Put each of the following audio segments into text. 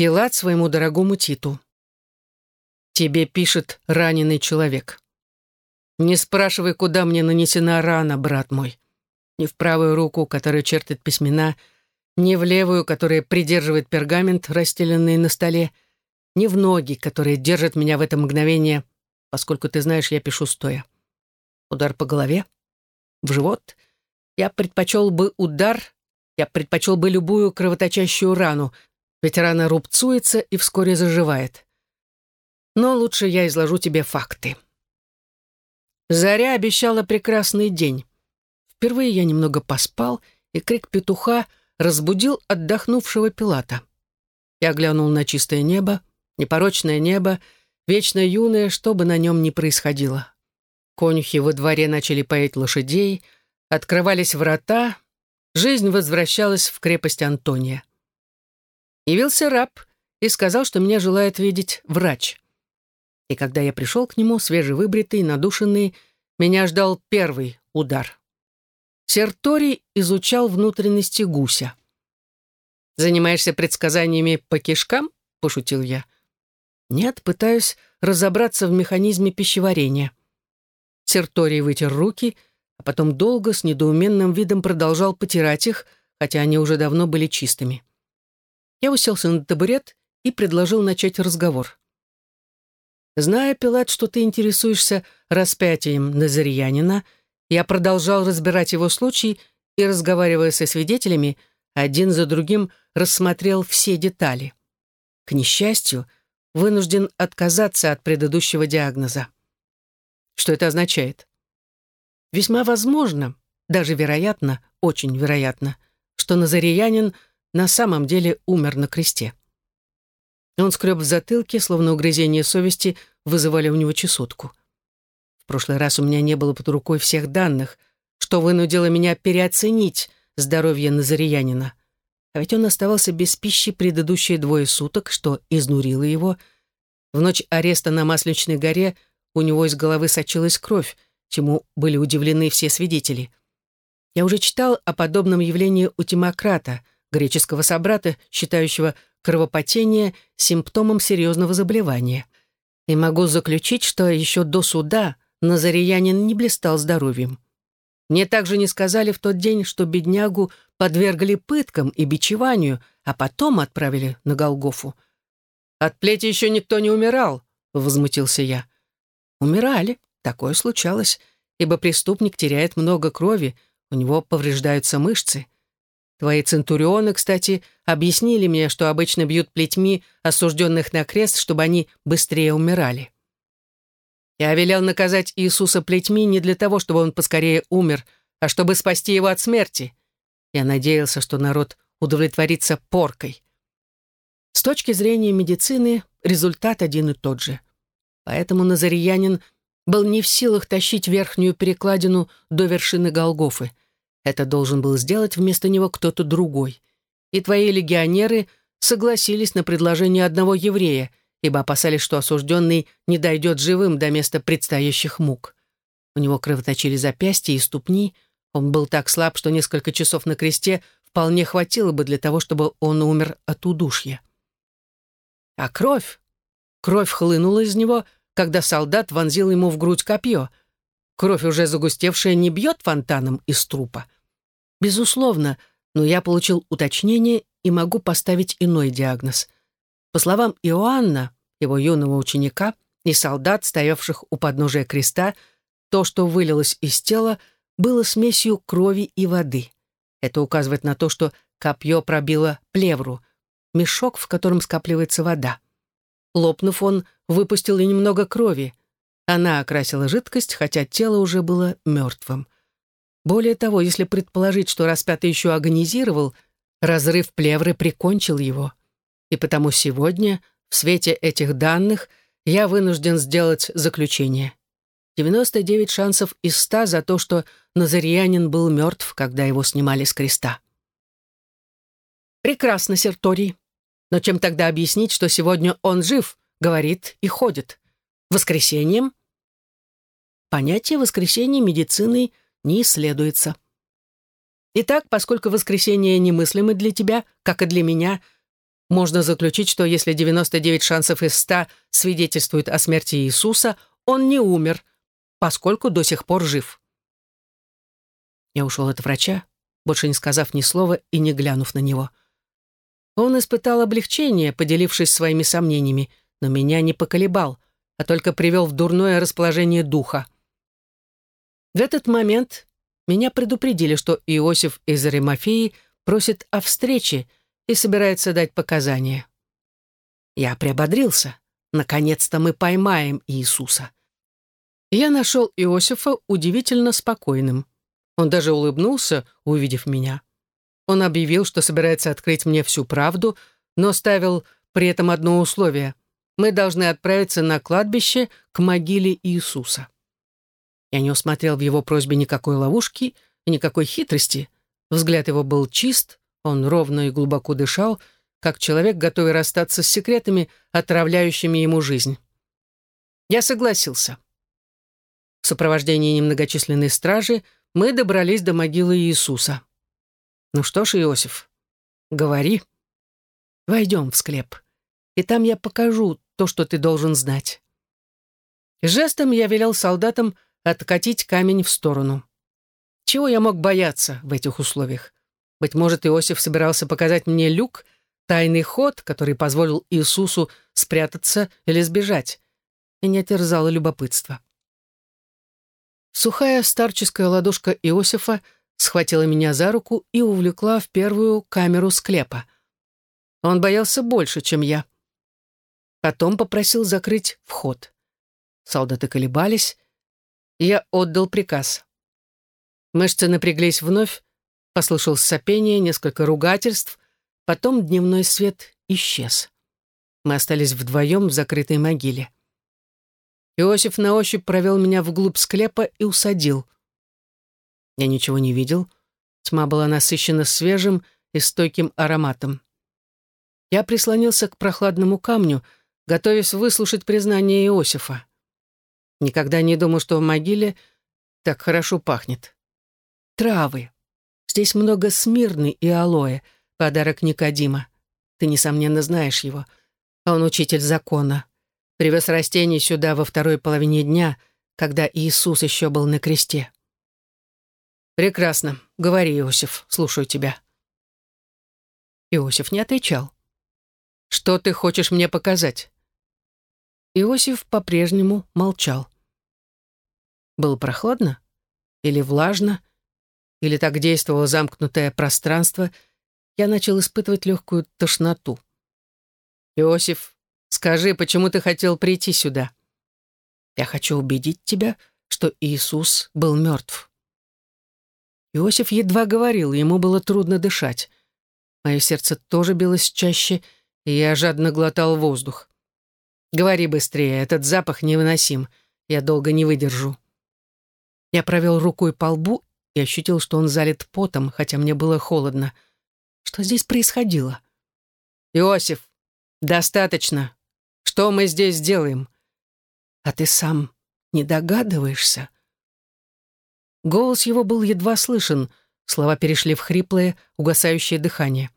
Пилат своему дорогому Титу. «Тебе пишет раненый человек. Не спрашивай, куда мне нанесена рана, брат мой. Ни в правую руку, которая чертит письмена, ни в левую, которая придерживает пергамент, расстеленный на столе, ни в ноги, которые держат меня в это мгновение, поскольку ты знаешь, я пишу стоя. Удар по голове, в живот. Я предпочел бы удар, я предпочел бы любую кровоточащую рану, ведь рана рубцуется и вскоре заживает. Но лучше я изложу тебе факты. Заря обещала прекрасный день. Впервые я немного поспал, и крик петуха разбудил отдохнувшего Пилата. Я глянул на чистое небо, непорочное небо, вечно юное, что бы на нем ни происходило. Конюхи во дворе начали поить лошадей, открывались врата, жизнь возвращалась в крепость Антония. Явился раб и сказал, что меня желает видеть врач. И когда я пришел к нему, свежевыбритый, надушенный, меня ждал первый удар. Серторий изучал внутренности гуся. «Занимаешься предсказаниями по кишкам?» — пошутил я. «Нет, пытаюсь разобраться в механизме пищеварения». Серторий вытер руки, а потом долго с недоуменным видом продолжал потирать их, хотя они уже давно были чистыми. Я уселся на табурет и предложил начать разговор. Зная, Пилат, что ты интересуешься распятием Назарьянина, я продолжал разбирать его случай и, разговаривая со свидетелями, один за другим рассмотрел все детали. К несчастью, вынужден отказаться от предыдущего диагноза. Что это означает? Весьма возможно, даже вероятно, очень вероятно, что Назариянин на самом деле умер на кресте. Он скреб в затылке, словно угрызение совести вызывали у него чесотку. В прошлый раз у меня не было под рукой всех данных, что вынудило меня переоценить здоровье Назариянина. А ведь он оставался без пищи предыдущие двое суток, что изнурило его. В ночь ареста на Масличной горе – у него из головы сочилась кровь, чему были удивлены все свидетели. Я уже читал о подобном явлении у Тимократа, греческого собрата, считающего кровопотение симптомом серьезного заболевания. И могу заключить, что еще до суда Назариянин не блистал здоровьем. Мне также не сказали в тот день, что беднягу подвергли пыткам и бичеванию, а потом отправили на Голгофу. «От плети еще никто не умирал», — возмутился я. Умирали, такое случалось, ибо преступник теряет много крови, у него повреждаются мышцы. Твои центурионы, кстати, объяснили мне, что обычно бьют плетьми осужденных на крест, чтобы они быстрее умирали. Я велел наказать Иисуса плетьми не для того, чтобы он поскорее умер, а чтобы спасти его от смерти. Я надеялся, что народ удовлетворится поркой. С точки зрения медицины результат один и тот же — Поэтому Назариянин был не в силах тащить верхнюю перекладину до вершины Голгофы. Это должен был сделать вместо него кто-то другой. И твои легионеры согласились на предложение одного еврея, ибо опасались, что осужденный не дойдет живым до места предстоящих мук. У него кровоточили запястья и ступни, он был так слаб, что несколько часов на кресте вполне хватило бы для того, чтобы он умер от удушья. А кровь, Кровь хлынула из него, когда солдат вонзил ему в грудь копье. Кровь, уже загустевшая, не бьет фонтаном из трупа. Безусловно, но я получил уточнение и могу поставить иной диагноз. По словам Иоанна, его юного ученика, и солдат, стоявших у подножия креста, то, что вылилось из тела, было смесью крови и воды. Это указывает на то, что копье пробило плевру, мешок, в котором скапливается вода. Лопнув, он выпустил и немного крови. Она окрасила жидкость, хотя тело уже было мертвым. Более того, если предположить, что распятый еще агонизировал, разрыв плевры прикончил его. И потому сегодня, в свете этих данных, я вынужден сделать заключение. 99 шансов из 100 за то, что Назарьянин был мертв, когда его снимали с креста. «Прекрасно, Серторий. Но чем тогда объяснить, что сегодня он жив, говорит и ходит? Воскресеньем? Понятие воскресения медициной не исследуется. Итак, поскольку воскресенье немыслимы для тебя, как и для меня, можно заключить, что если 99 шансов из 100 свидетельствуют о смерти Иисуса, он не умер, поскольку до сих пор жив. Я ушел от врача, больше не сказав ни слова и не глянув на него. Он испытал облегчение, поделившись своими сомнениями, но меня не поколебал, а только привел в дурное расположение духа. В этот момент меня предупредили, что Иосиф из Аримафеи просит о встрече и собирается дать показания. Я приободрился. Наконец-то мы поймаем Иисуса. Я нашел Иосифа удивительно спокойным. Он даже улыбнулся, увидев меня. Он объявил, что собирается открыть мне всю правду, но ставил при этом одно условие. Мы должны отправиться на кладбище к могиле Иисуса. Я не усмотрел в его просьбе никакой ловушки и никакой хитрости. Взгляд его был чист, он ровно и глубоко дышал, как человек, готовый расстаться с секретами, отравляющими ему жизнь. Я согласился. В сопровождении немногочисленной стражи мы добрались до могилы Иисуса. Ну что ж, Иосиф, говори. Войдем в склеп, и там я покажу то, что ты должен знать. Жестом я велел солдатам откатить камень в сторону. Чего я мог бояться в этих условиях? Быть может, Иосиф собирался показать мне люк, тайный ход, который позволил Иисусу спрятаться или сбежать. Меня терзало любопытство. Сухая старческая ладошка Иосифа схватила меня за руку и увлекла в первую камеру склепа. Он боялся больше, чем я. Потом попросил закрыть вход. Солдаты колебались, я отдал приказ. Мышцы напряглись вновь, послышалось сопение, несколько ругательств, потом дневной свет исчез. Мы остались вдвоем в закрытой могиле. Иосиф на ощупь провел меня вглубь склепа и усадил. Я ничего не видел. Тьма была насыщена свежим и стойким ароматом. Я прислонился к прохладному камню, готовясь выслушать признание Иосифа. Никогда не думал, что в могиле так хорошо пахнет. Травы. Здесь много смирны и алоэ, подарок Никодима. Ты, несомненно, знаешь его. Он учитель закона. Привез растения сюда во второй половине дня, когда Иисус еще был на кресте. «Прекрасно. Говори, Иосиф, слушаю тебя». Иосиф не отвечал. «Что ты хочешь мне показать?» Иосиф по-прежнему молчал. Было прохладно? Или влажно? Или так действовало замкнутое пространство? Я начал испытывать легкую тошноту. «Иосиф, скажи, почему ты хотел прийти сюда?» «Я хочу убедить тебя, что Иисус был мертв». Иосиф едва говорил, ему было трудно дышать. Мое сердце тоже билось чаще, и я жадно глотал воздух. «Говори быстрее, этот запах невыносим. Я долго не выдержу». Я провел рукой по лбу и ощутил, что он залит потом, хотя мне было холодно. Что здесь происходило? «Иосиф, достаточно. Что мы здесь делаем?» «А ты сам не догадываешься?» Голос его был едва слышен, слова перешли в хриплое, угасающее дыхание.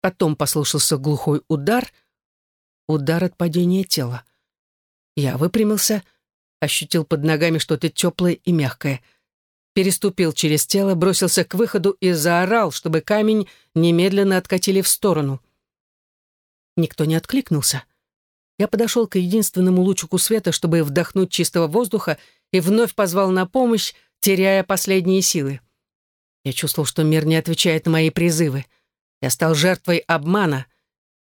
Потом послушался глухой удар, удар от падения тела. Я выпрямился — ощутил под ногами что-то теплое и мягкое. Переступил через тело, бросился к выходу и заорал, чтобы камень немедленно откатили в сторону. Никто не откликнулся. Я подошел к единственному лучику света, чтобы вдохнуть чистого воздуха, и вновь позвал на помощь, теряя последние силы. Я чувствовал, что мир не отвечает на мои призывы. Я стал жертвой обмана.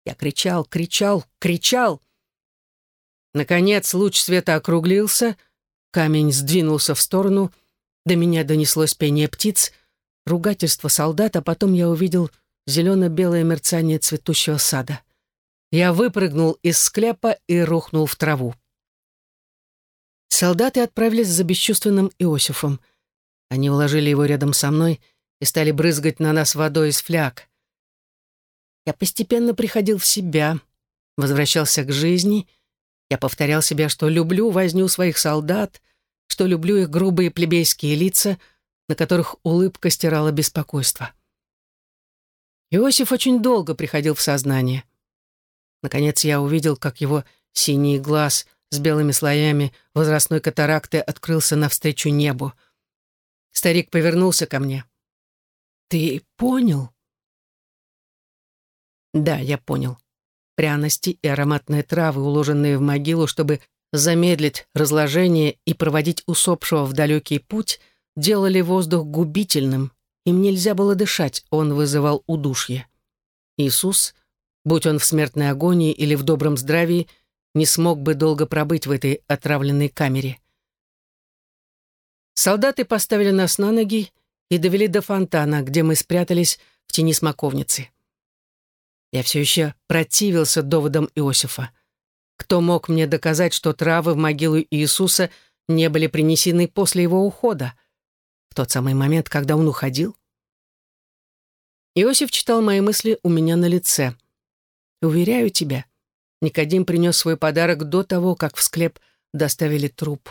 Я кричал, кричал, кричал — Наконец луч света округлился, камень сдвинулся в сторону, до меня донеслось пение птиц, ругательство солдата, потом я увидел зелено-белое мерцание цветущего сада. Я выпрыгнул из склепа и рухнул в траву. Солдаты отправились за бесчувственным Иосифом. Они уложили его рядом со мной и стали брызгать на нас водой из фляг. Я постепенно приходил в себя, возвращался к жизни — я повторял себе, что люблю возню своих солдат, что люблю их грубые плебейские лица, на которых улыбка стирала беспокойство. Иосиф очень долго приходил в сознание. Наконец я увидел, как его синий глаз с белыми слоями возрастной катаракты открылся навстречу небу. Старик повернулся ко мне. «Ты понял?» Да, я понял. Пряности и ароматные травы, уложенные в могилу, чтобы замедлить разложение и проводить усопшего в далекий путь, делали воздух губительным. Им нельзя было дышать, он вызывал удушье. Иисус, будь он в смертной агонии или в добром здравии, не смог бы долго пробыть в этой отравленной камере. Солдаты поставили нас на ноги и довели до фонтана, где мы спрятались в тени смоковницы. Я все еще противился доводам Иосифа. Кто мог мне доказать, что травы в могилу Иисуса не были принесены после его ухода? В тот самый момент, когда он уходил? Иосиф читал мои мысли у меня на лице. «Уверяю тебя, Никодим принес свой подарок до того, как в склеп доставили труп».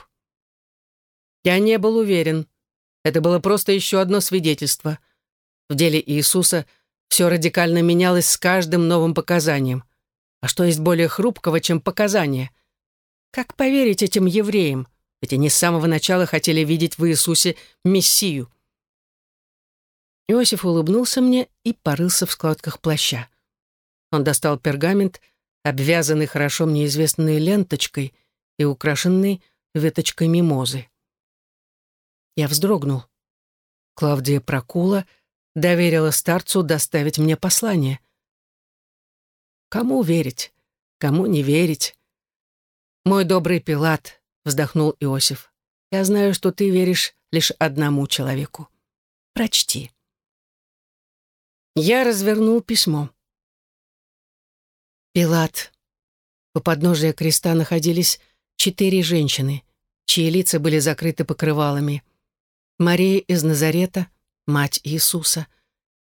Я не был уверен. Это было просто еще одно свидетельство. В деле Иисуса – все радикально менялось с каждым новым показанием. А что есть более хрупкого, чем показания? Как поверить этим евреям? Ведь они с самого начала хотели видеть в Иисусе Мессию. Иосиф улыбнулся мне и порылся в складках плаща. Он достал пергамент, обвязанный хорошо мне известной ленточкой и украшенный веточкой мимозы. Я вздрогнул. Клавдия Прокула — доверила старцу доставить мне послание. Кому верить, кому не верить? Мой добрый Пилат, вздохнул Иосиф, я знаю, что ты веришь лишь одному человеку. Прочти. Я развернул письмо. Пилат. У подножия креста находились четыре женщины, чьи лица были закрыты покрывалами. Мария из Назарета — мать Иисуса,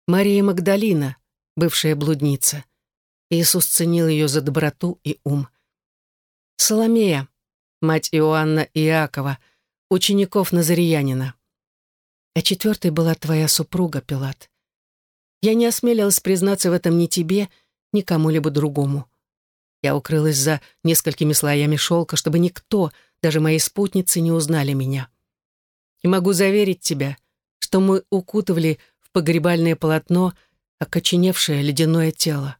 Мария Магдалина, бывшая блудница. Иисус ценил ее за доброту и ум. Соломея, мать Иоанна и Иакова, учеников Назариянина. А четвертой была твоя супруга, Пилат. Я не осмелилась признаться в этом ни тебе, ни кому-либо другому. Я укрылась за несколькими слоями шелка, чтобы никто, даже мои спутницы, не узнали меня. И могу заверить тебя, что мы укутывали в погребальное полотно окоченевшее ледяное тело.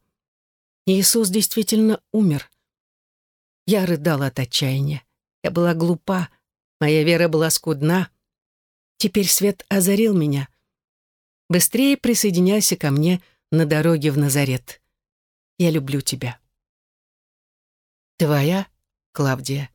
Иисус действительно умер. Я рыдала от отчаяния. Я была глупа, моя вера была скудна. Теперь свет озарил меня. Быстрее присоединяйся ко мне на дороге в Назарет. Я люблю тебя. Твоя Клавдия.